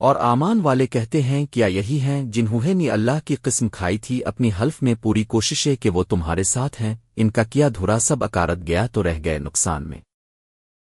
اور آمان والے کہتے ہیں کیا یہی ہیں جنہوں نے اللہ کی قسم کھائی تھی اپنی حلف میں پوری کوششیں کہ وہ تمہارے ساتھ ہیں، ان کا کیا دھرا سب اکارت گیا تو رہ گئے نقصان میں۔